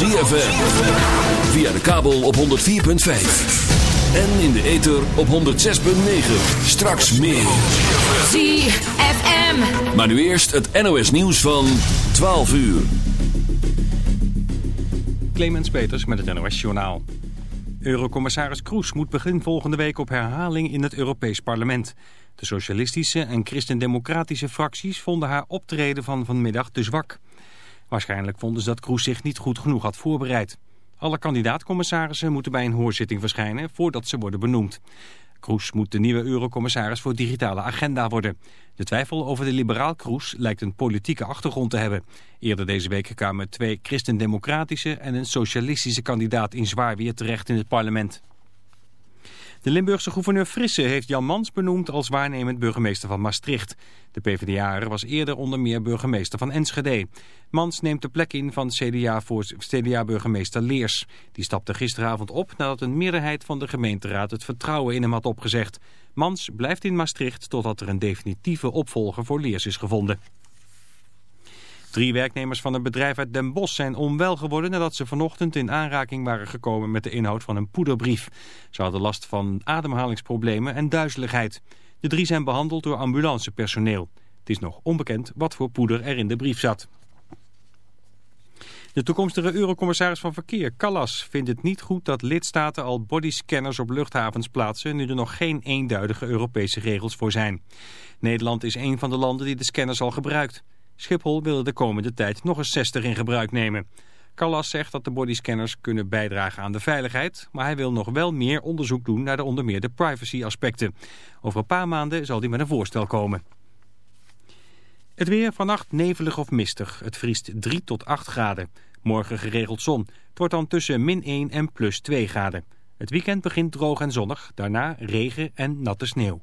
ZFM. Via de kabel op 104.5. En in de ether op 106.9. Straks meer. ZFM. Maar nu eerst het NOS nieuws van 12 uur. Clemens Peters met het NOS Journaal. Eurocommissaris Kroes moet begin volgende week op herhaling in het Europees Parlement. De socialistische en christendemocratische fracties vonden haar optreden van vanmiddag te zwak. Waarschijnlijk vonden ze dat Kroes zich niet goed genoeg had voorbereid. Alle kandidaatcommissarissen moeten bij een hoorzitting verschijnen voordat ze worden benoemd. Kroes moet de nieuwe eurocommissaris voor digitale agenda worden. De twijfel over de liberaal Kroes lijkt een politieke achtergrond te hebben. Eerder deze week kwamen twee christendemocratische en een socialistische kandidaat in zwaar weer terecht in het parlement. De Limburgse gouverneur Frisse heeft Jan Mans benoemd als waarnemend burgemeester van Maastricht. De PvdA was eerder onder meer burgemeester van Enschede. Mans neemt de plek in van CDA-burgemeester Leers. Die stapte gisteravond op nadat een meerderheid van de gemeenteraad het vertrouwen in hem had opgezegd. Mans blijft in Maastricht totdat er een definitieve opvolger voor Leers is gevonden. Drie werknemers van een bedrijf uit Den Bosch zijn onwel geworden nadat ze vanochtend in aanraking waren gekomen met de inhoud van een poederbrief. Ze hadden last van ademhalingsproblemen en duizeligheid. De drie zijn behandeld door ambulancepersoneel. Het is nog onbekend wat voor poeder er in de brief zat. De toekomstige eurocommissaris van Verkeer, Callas, vindt het niet goed dat lidstaten al bodyscanners op luchthavens plaatsen nu er nog geen eenduidige Europese regels voor zijn. Nederland is een van de landen die de scanners al gebruikt. Schiphol wil de komende tijd nog eens 60 in gebruik nemen. Callas zegt dat de bodyscanners kunnen bijdragen aan de veiligheid, maar hij wil nog wel meer onderzoek doen naar de onder meer de privacy-aspecten. Over een paar maanden zal hij met een voorstel komen. Het weer vannacht nevelig of mistig. Het vriest 3 tot 8 graden. Morgen geregeld zon. Het wordt dan tussen min 1 en plus 2 graden. Het weekend begint droog en zonnig, daarna regen en natte sneeuw.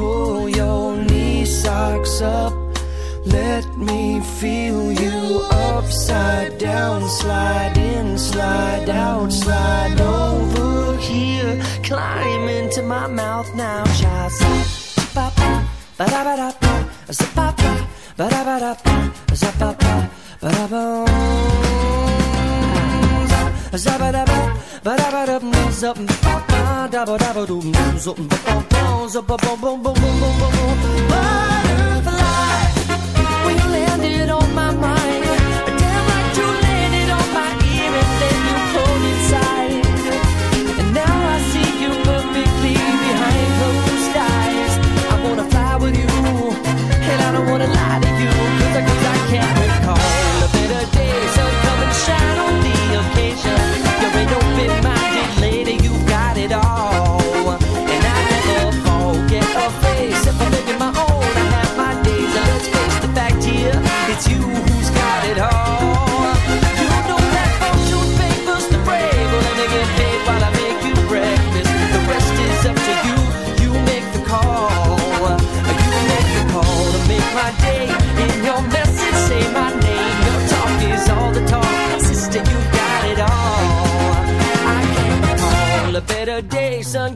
pull your knee socks up. Let me feel you upside down slide in, slide out, slide over here. Climb into my mouth now, child. Ba ba ba da ba da ba, ba ba ba da ba da ba, ba ba ba da ba. When you landed on my mind, damn like you landed on my ear and then you pulled inside. And now I. I wanna fly with you, don't lie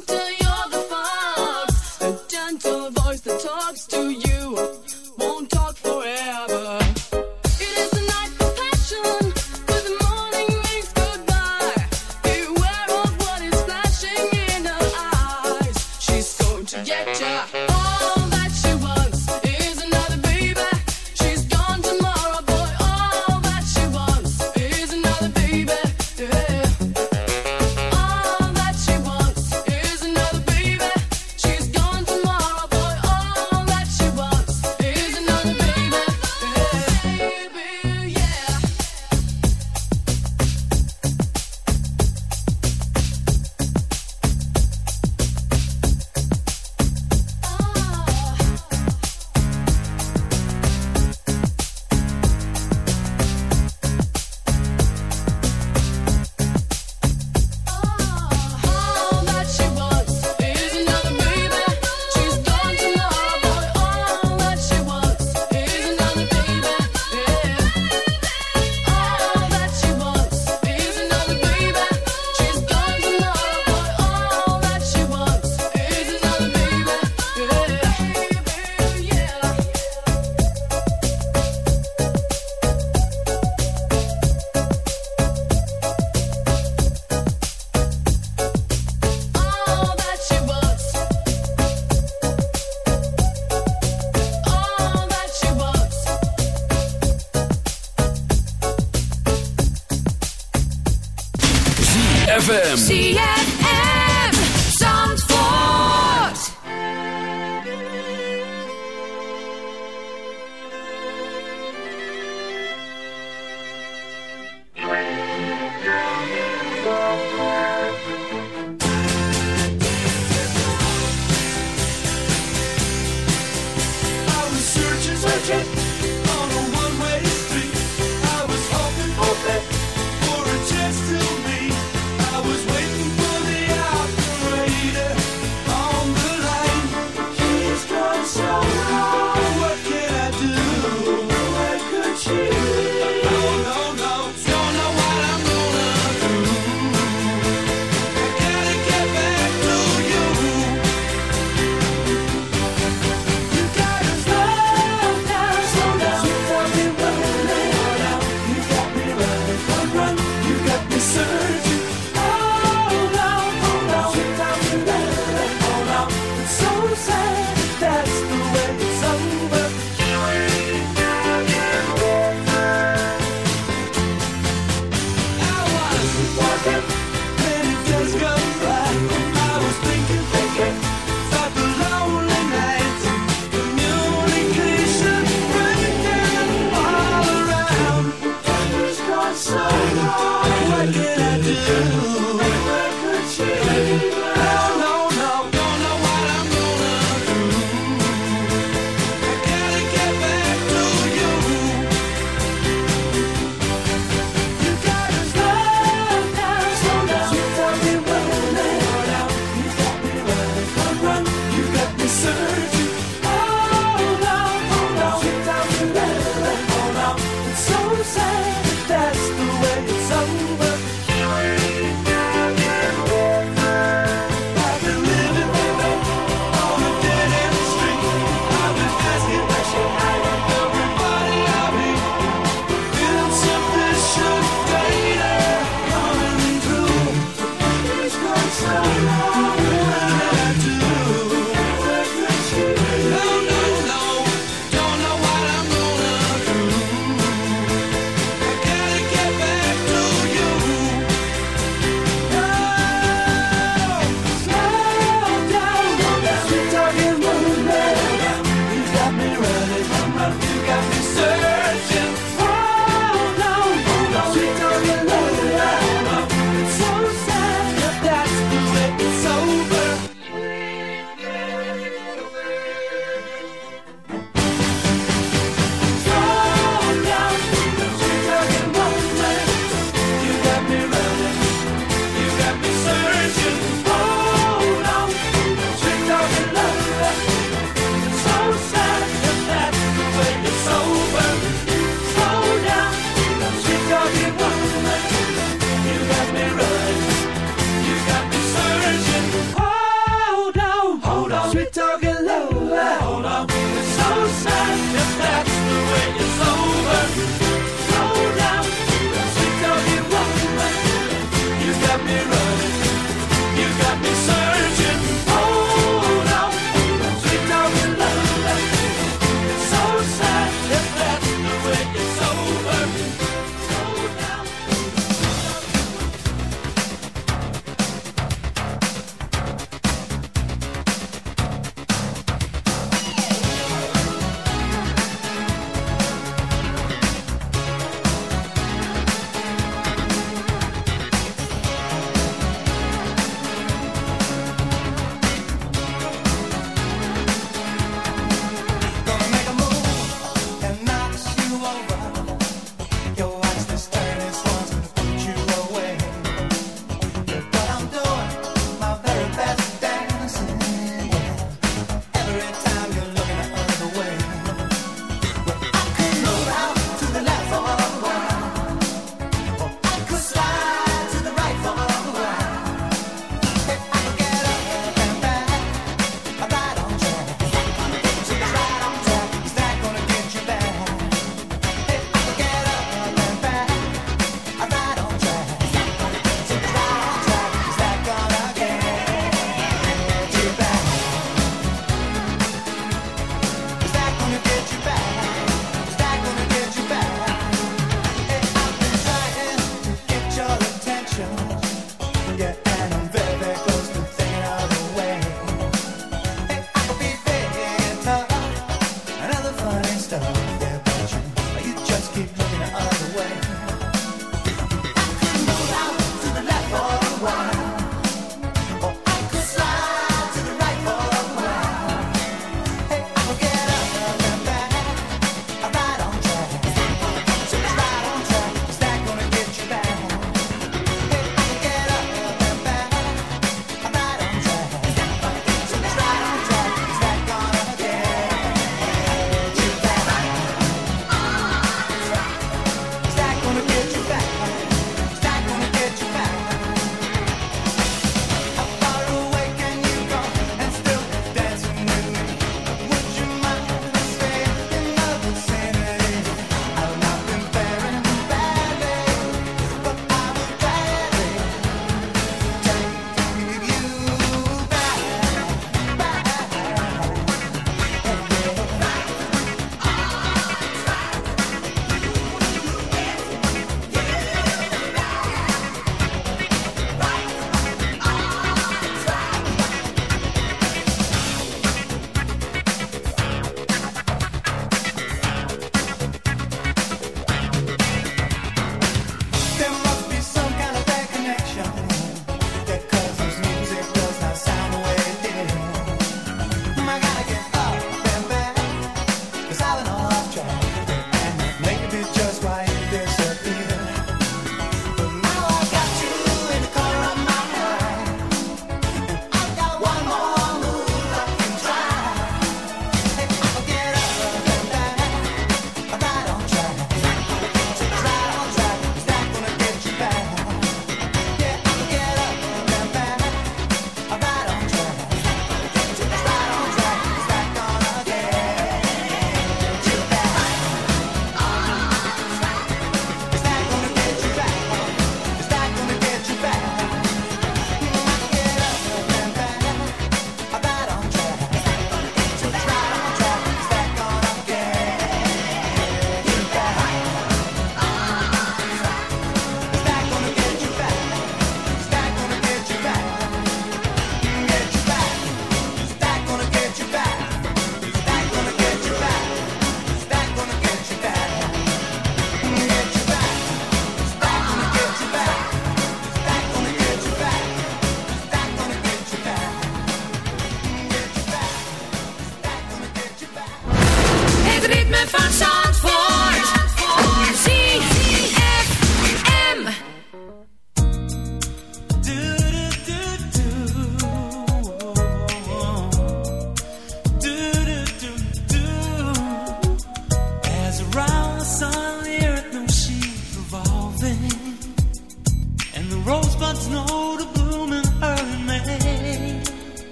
until you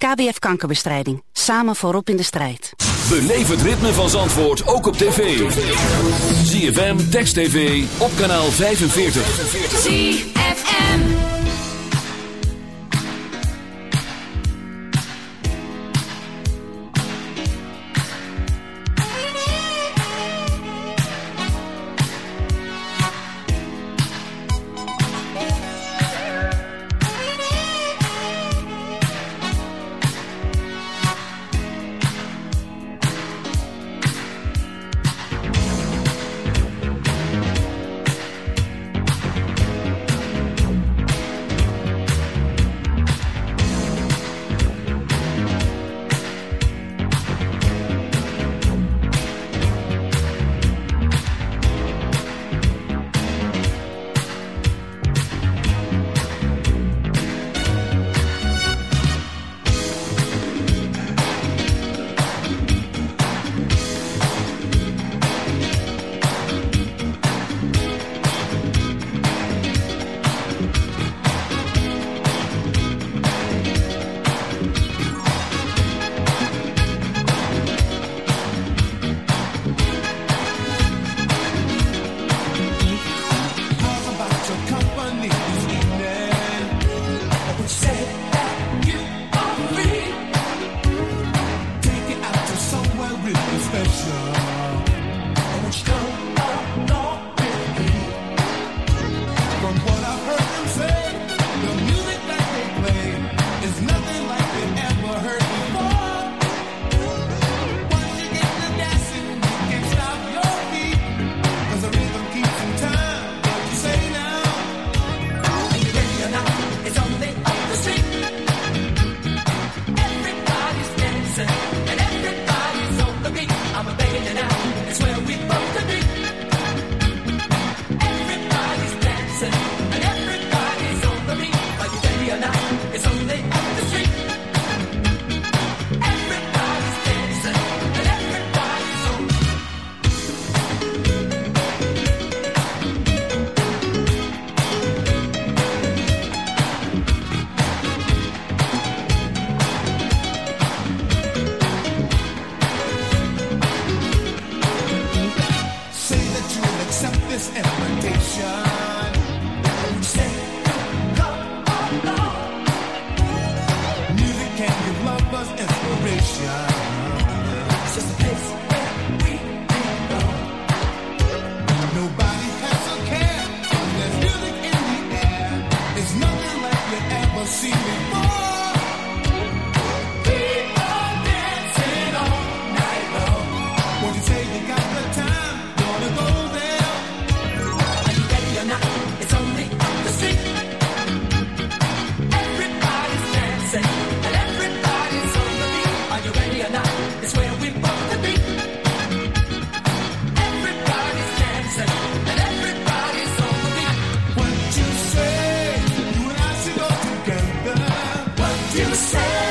KWF Kankerbestrijding. Samen voorop in de strijd. Beleef het ritme van Zandvoort ook op tv. ZFM, Text TV, op kanaal 45. ZFM. Don't go. You say?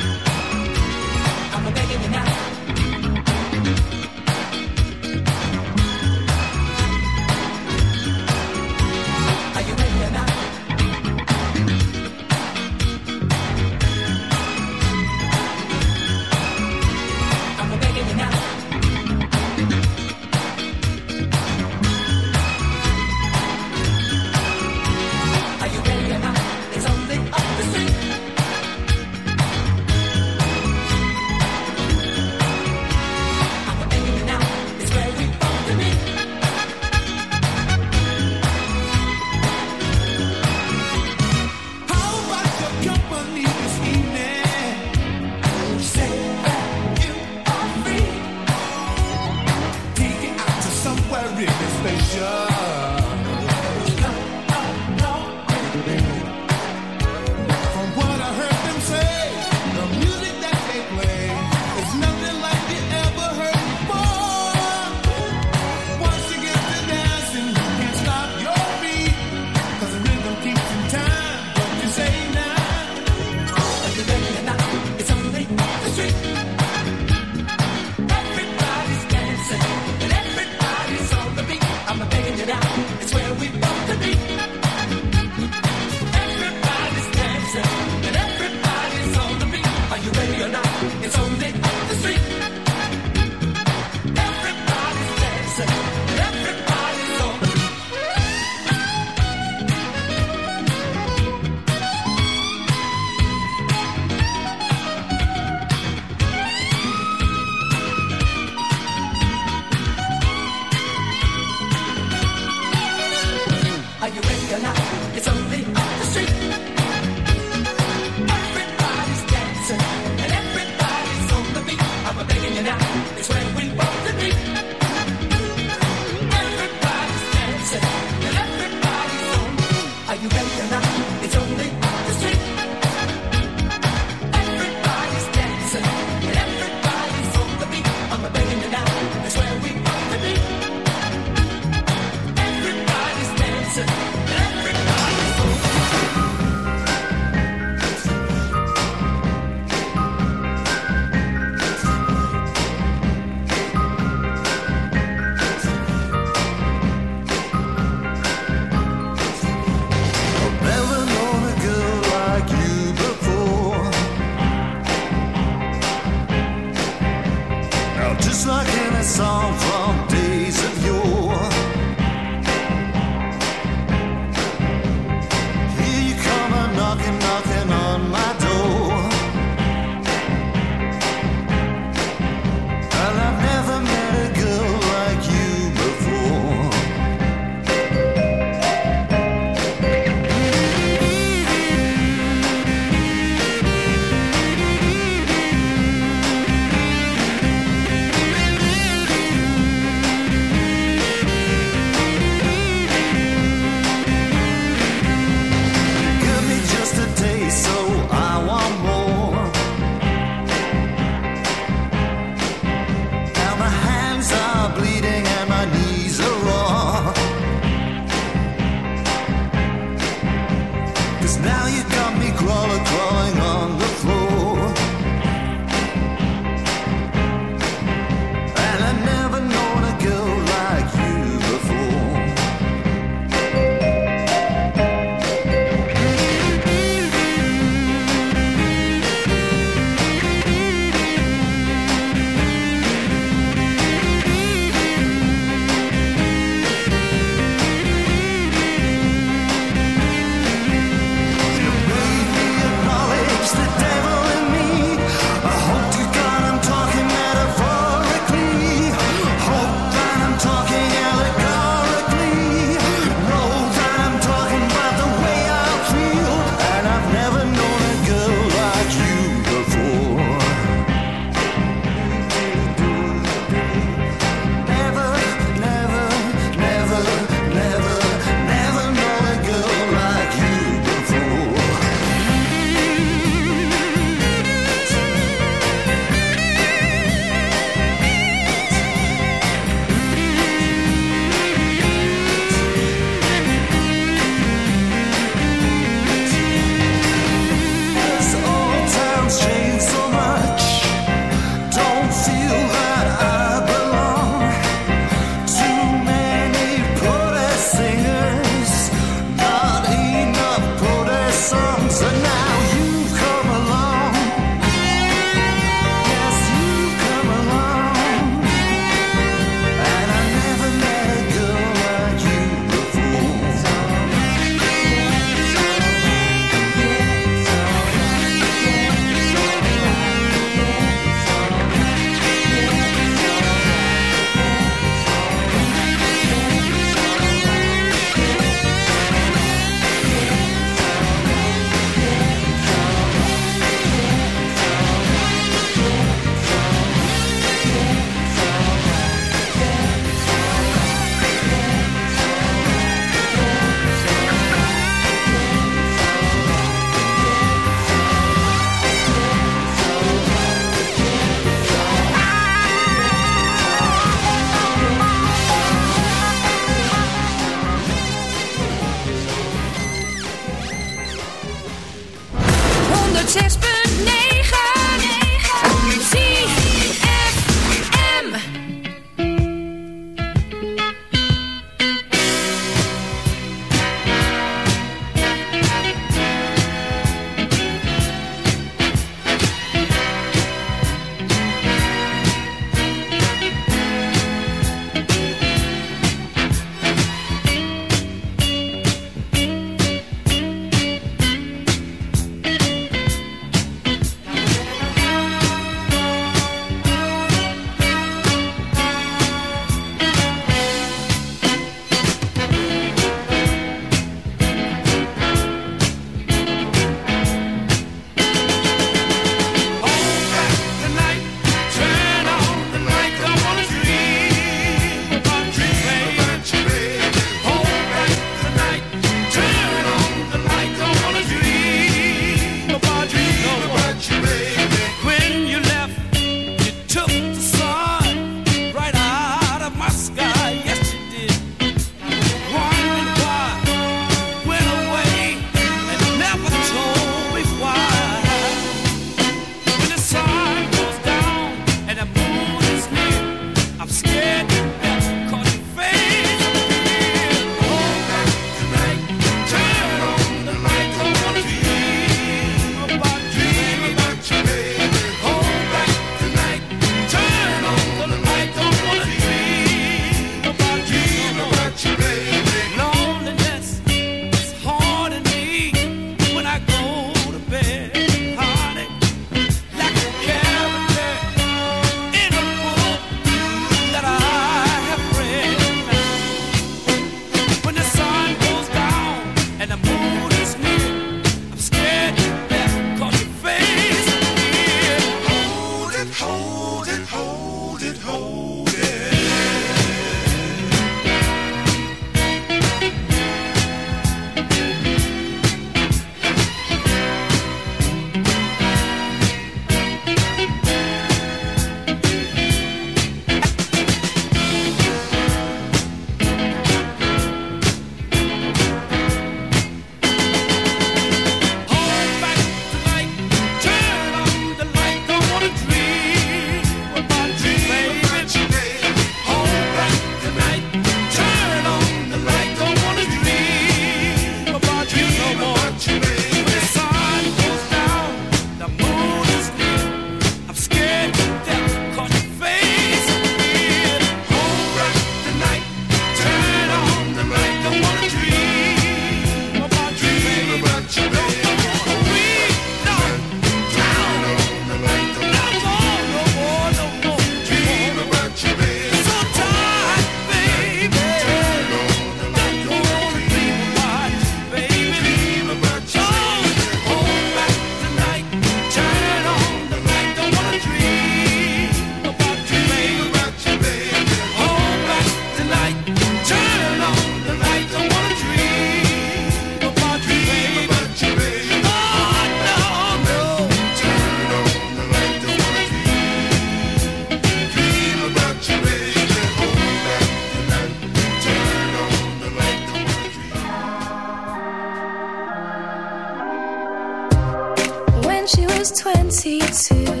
easy too.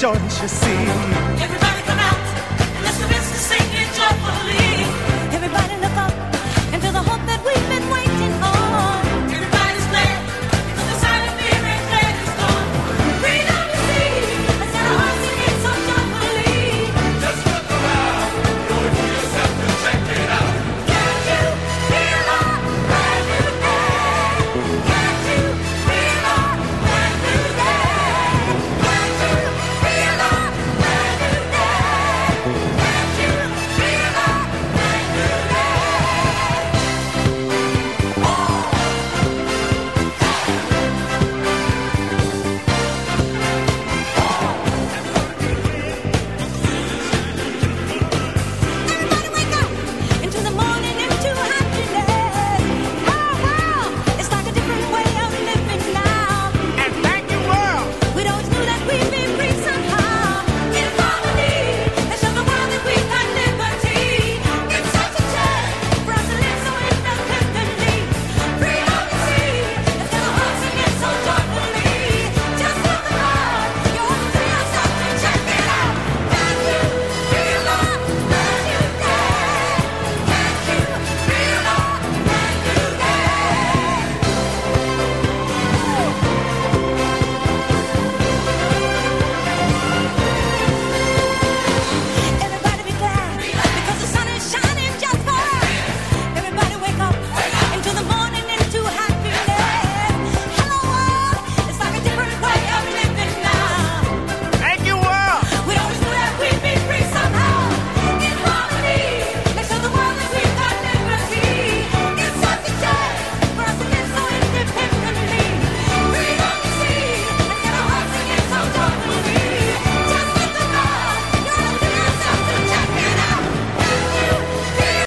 don't you see?